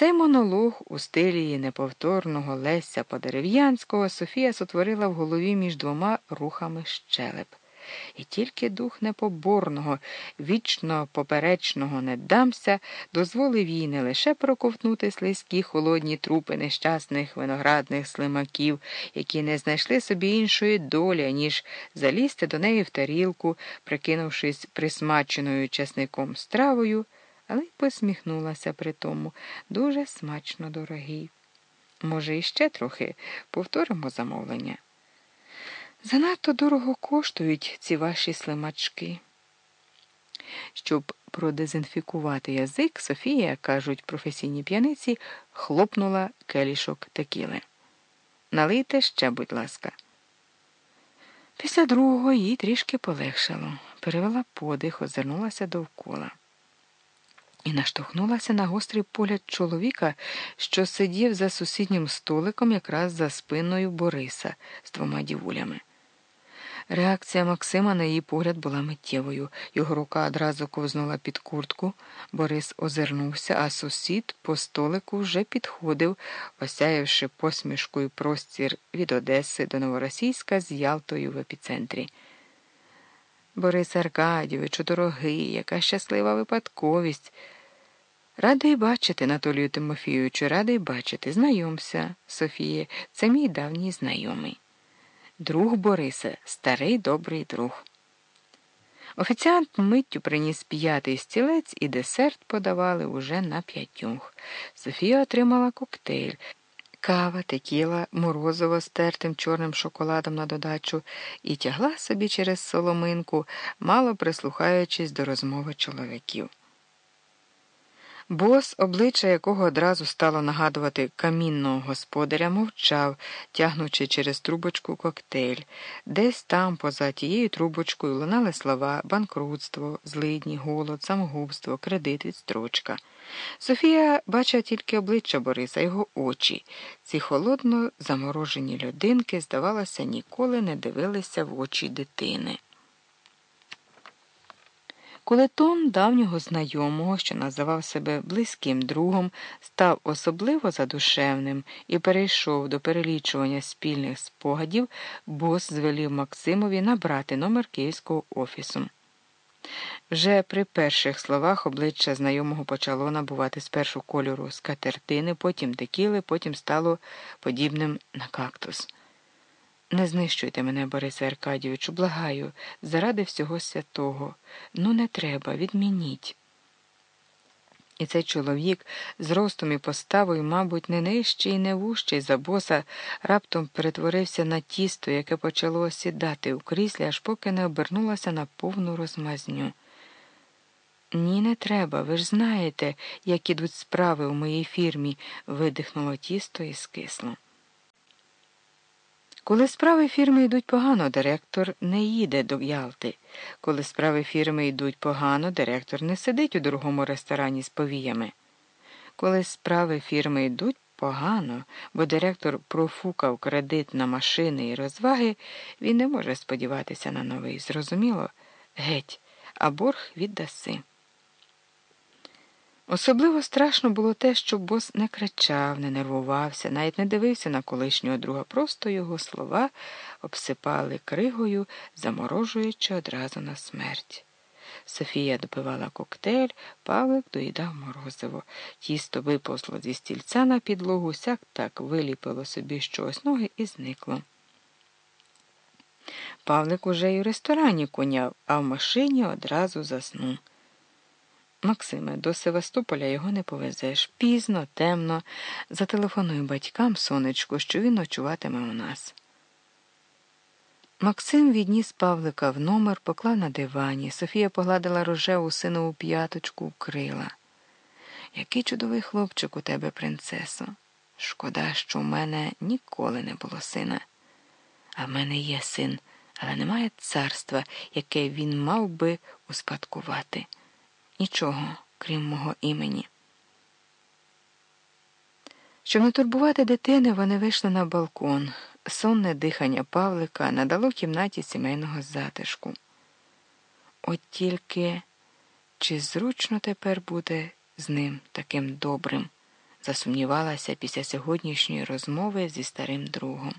Цей монолог у стилі неповторного Леся Подерев'янського Софія сотворила в голові між двома рухами щелеп. І тільки дух непоборного, вічно поперечного не дамся, дозволив їй не лише проковтнути слизькі холодні трупи нещасних виноградних слимаків, які не знайшли собі іншої долі, ніж залізти до неї в тарілку, прикинувшись присмаченою часником стравою, але й посміхнулася при тому дуже смачно дорогий. Може, іще трохи повторимо замовлення. Занадто дорого коштують ці ваші слимачки. Щоб продезінфікувати язик, Софія, кажуть професійні п'яниці, хлопнула келішок текіли. Налийте ще, будь ласка. Після другого їй трішки полегшало, перевела подих, озирнулася довкола і наштовхнулася на гострий погляд чоловіка, що сидів за сусіднім столиком якраз за спиною Бориса з двома дівулями. Реакція Максима на її погляд була миттєвою. Його рука одразу ковзнула під куртку. Борис озирнувся, а сусід по столику вже підходив, осяявши посмішкою простір від Одеси до Новоросійська з Ялтою в епіцентрі. Борис Аркадійовичу, дорогий, яка щаслива випадковість. Радий бачити, Анатолію Тимофійовичу, радий бачити. Знайомся, Софіє, це мій давній знайомий. Друг Бориса, старий добрий друг. Офіціант миттю приніс п'ятий стілець і десерт подавали уже на п'ятьох. Софія отримала коктейль. Кава, текіла, морозиво з тертим чорним шоколадом на додачу і тягла собі через соломинку, мало прислухаючись до розмови чоловіків. Бос, обличчя якого одразу стало нагадувати камінного господаря, мовчав, тягнучи через трубочку коктейль. Десь там, поза тією трубочкою, лунали слова банкрутство, злидні, голод, самогубство, кредит, відстрочка. Софія бачила тільки обличчя Бориса, його очі. Ці холодно заморожені людинки, здавалося, ніколи не дивилися в очі дитини. Коли тон давнього знайомого, що називав себе близьким другом, став особливо задушевним і перейшов до перелічування спільних спогадів, бос звелів Максимові набрати номер київського офісу. Вже при перших словах обличчя знайомого почало набувати спершу кольору скатертини, потім текіли, потім стало подібним на кактус. Не знищуйте мене, Борисе Аркадійовичу, благаю, заради всього святого. Ну, не треба, відмініть. І цей чоловік з ростом і поставою, мабуть, не нижчий і не вущий за боса, раптом перетворився на тісто, яке почало осідати у кріслі, аж поки не обернулося на повну розмазню. Ні, не треба, ви ж знаєте, як ідуть справи у моїй фірмі, видихнуло тісто і скисло. Коли справи фірми йдуть погано, директор не їде до Ялти. Коли справи фірми йдуть погано, директор не сидить у другому ресторані з повіями. Коли справи фірми йдуть погано, бо директор профукав кредит на машини і розваги, він не може сподіватися на новий. Зрозуміло? Геть, а борг віддаси. Особливо страшно було те, що бос не кричав, не нервувався, навіть не дивився на колишнього друга, просто його слова обсипали кригою, заморожуючи одразу на смерть. Софія допивала коктейль, Павлик доїдав морозиво. Тісто виповзло зі стільця на підлогу, сяк так виліпило собі щось ноги і зникло. Павлик уже й у ресторані коняв, а в машині одразу заснув. Максиме, до Севастополя його не повезеш. Пізно, темно. Зателефоную батькам, сонечку, що він ночуватиме у нас. Максим відніс Павлика в номер, поклав на дивані. Софія погладила рожеву синову п'яточку, вкрила. Який чудовий хлопчик у тебе, принцесо. Шкода, що в мене ніколи не було сина. А в мене є син, але немає царства, яке він мав би успадкувати. Нічого, крім мого імені. Щоб не турбувати дитини, вони вийшли на балкон. Сонне дихання Павлика надало кімнаті сімейного затишку. От тільки чи зручно тепер буде з ним таким добрим, засумнівалася після сьогоднішньої розмови зі старим другом.